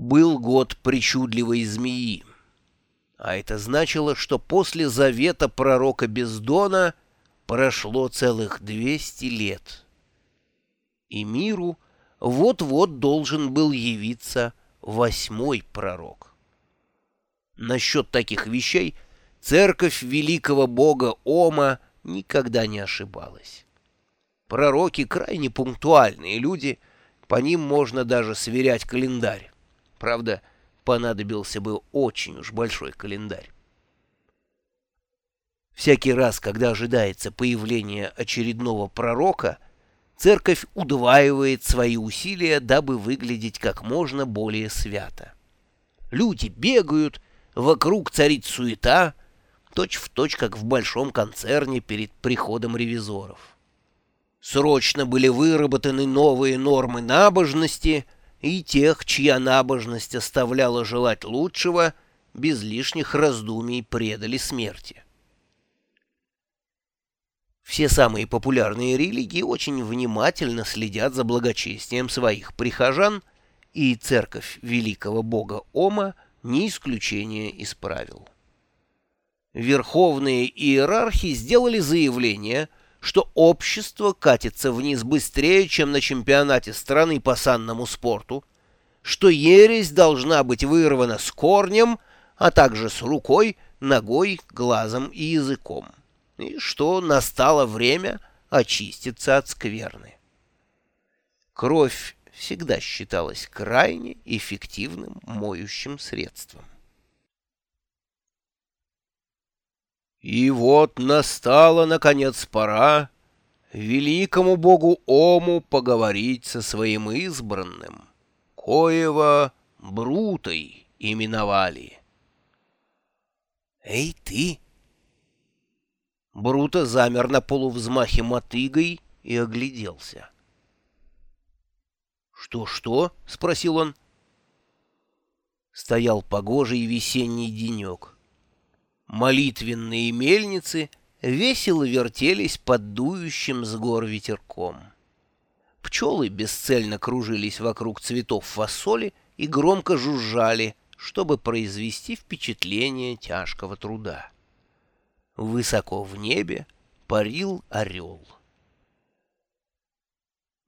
Был год причудливой змеи. А это значило, что после завета пророка Бездона прошло целых 200 лет. И миру вот-вот должен был явиться восьмой пророк. Насчет таких вещей церковь великого бога Ома никогда не ошибалась. Пророки крайне пунктуальные люди, по ним можно даже сверять календарь. Правда, понадобился бы очень уж большой календарь. Всякий раз, когда ожидается появление очередного пророка, церковь удваивает свои усилия, дабы выглядеть как можно более свято. Люди бегают, вокруг царит суета, точь-в-точь, точь, как в большом концерне перед приходом ревизоров. Срочно были выработаны новые нормы набожности — и тех, чья набожность оставляла желать лучшего, без лишних раздумий предали смерти. Все самые популярные религии очень внимательно следят за благочестием своих прихожан, и церковь великого бога Ома не исключение из правил. Верховные иерархи сделали заявление – что общество катится вниз быстрее, чем на чемпионате страны по санному спорту, что ересь должна быть вырвана с корнем, а также с рукой, ногой, глазом и языком, и что настало время очиститься от скверны. Кровь всегда считалась крайне эффективным моющим средством. И вот настала, наконец, пора великому богу Ому поговорить со своим избранным, коего Брутой именовали. «Эй, ты!» Брута замер на полувзмахе мотыгой и огляделся. «Что-что?» — спросил он. Стоял погожий весенний денек. Молитвенные мельницы весело вертелись под дующим с гор ветерком. Пчелы бесцельно кружились вокруг цветов фасоли и громко жужжали, чтобы произвести впечатление тяжкого труда. Высоко в небе парил орел.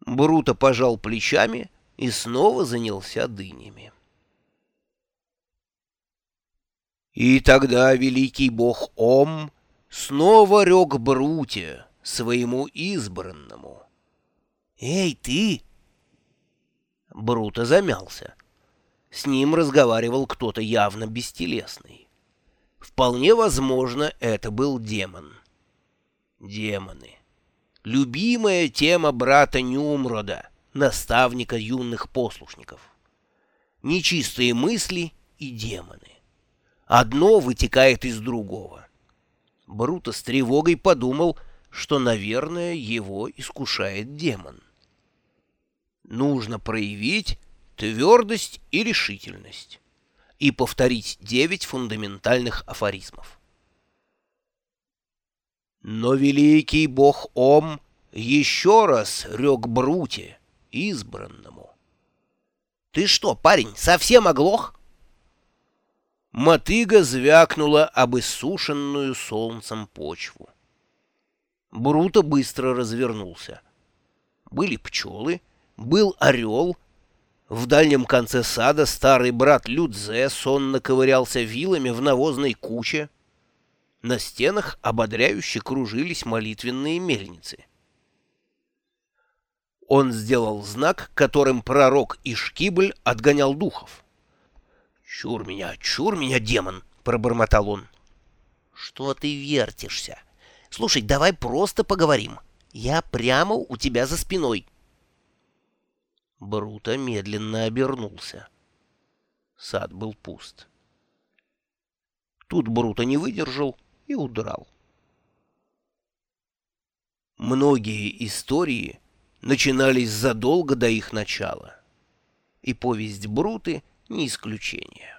Бруто пожал плечами и снова занялся дынями. И тогда великий бог Ом снова рек Бруте, своему избранному. «Эй, ты!» Бруто замялся. С ним разговаривал кто-то явно бестелесный. Вполне возможно, это был демон. Демоны. Любимая тема брата Нюмрода, наставника юных послушников. Нечистые мысли и демоны. Одно вытекает из другого. Бруто с тревогой подумал, что, наверное, его искушает демон. Нужно проявить твердость и решительность и повторить девять фундаментальных афоризмов. Но великий бог Ом еще раз рек Бруте, избранному. — Ты что, парень, совсем оглох? — Мотыга звякнула об иссушенную солнцем почву. Бруто быстро развернулся. Были пчелы, был орел. В дальнем конце сада старый брат Людзе сонно ковырялся вилами в навозной куче. На стенах ободряюще кружились молитвенные мельницы. Он сделал знак, которым пророк Ишкибль отгонял духов. «Чур меня, чур меня, демон!» — пробормотал он. «Что ты вертишься? Слушай, давай просто поговорим. Я прямо у тебя за спиной». Бруто медленно обернулся. Сад был пуст. Тут Бруто не выдержал и удрал. Многие истории начинались задолго до их начала, и повесть Бруты — не исключение.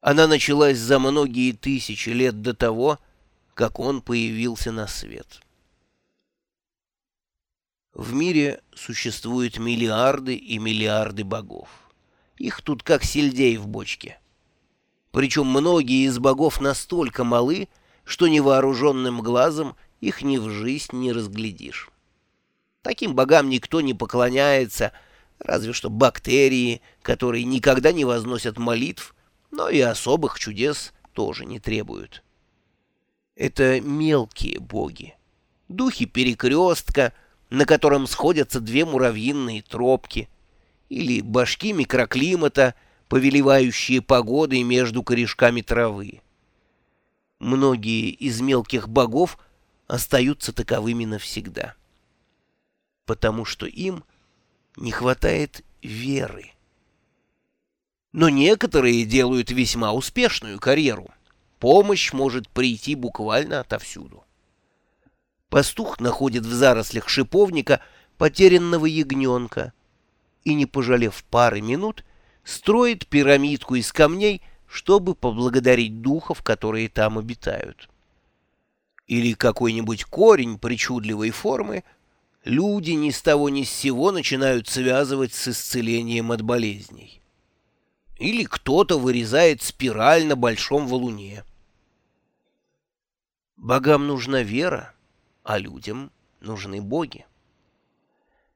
Она началась за многие тысячи лет до того, как он появился на свет. В мире существуют миллиарды и миллиарды богов, Их тут как сельдей в бочке. Причем многие из богов настолько малы, что невооруженным глазом их ни в жизнь не разглядишь. Таким богам никто не поклоняется, разве что бактерии, которые никогда не возносят молитв, но и особых чудес тоже не требуют. Это мелкие боги, духи перекрестка, на котором сходятся две муравьиные тропки, или башки микроклимата, повелевающие погодой между корешками травы. Многие из мелких богов остаются таковыми навсегда, потому что им не хватает веры. Но некоторые делают весьма успешную карьеру. Помощь может прийти буквально отовсюду. Пастух находит в зарослях шиповника потерянного ягненка и, не пожалев пары минут, строит пирамидку из камней, чтобы поблагодарить духов, которые там обитают. Или какой-нибудь корень причудливой формы люди ни с того ни с сего начинают связывать с исцелением от болезней. Или кто-то вырезает спираль на большом валуне. Богам нужна вера, а людям нужны боги.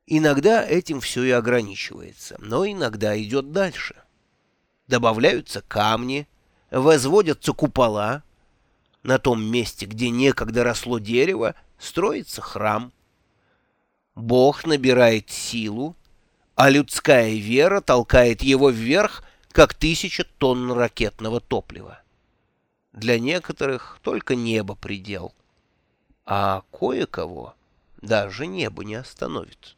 Иногда этим все и ограничивается, но иногда идет дальше. Добавляются камни, возводятся купола. На том месте, где некогда росло дерево, строится храм. Бог набирает силу, а людская вера толкает его вверх, как тысяча тонн ракетного топлива. Для некоторых только небо предел, а кое-кого даже небо не остановит.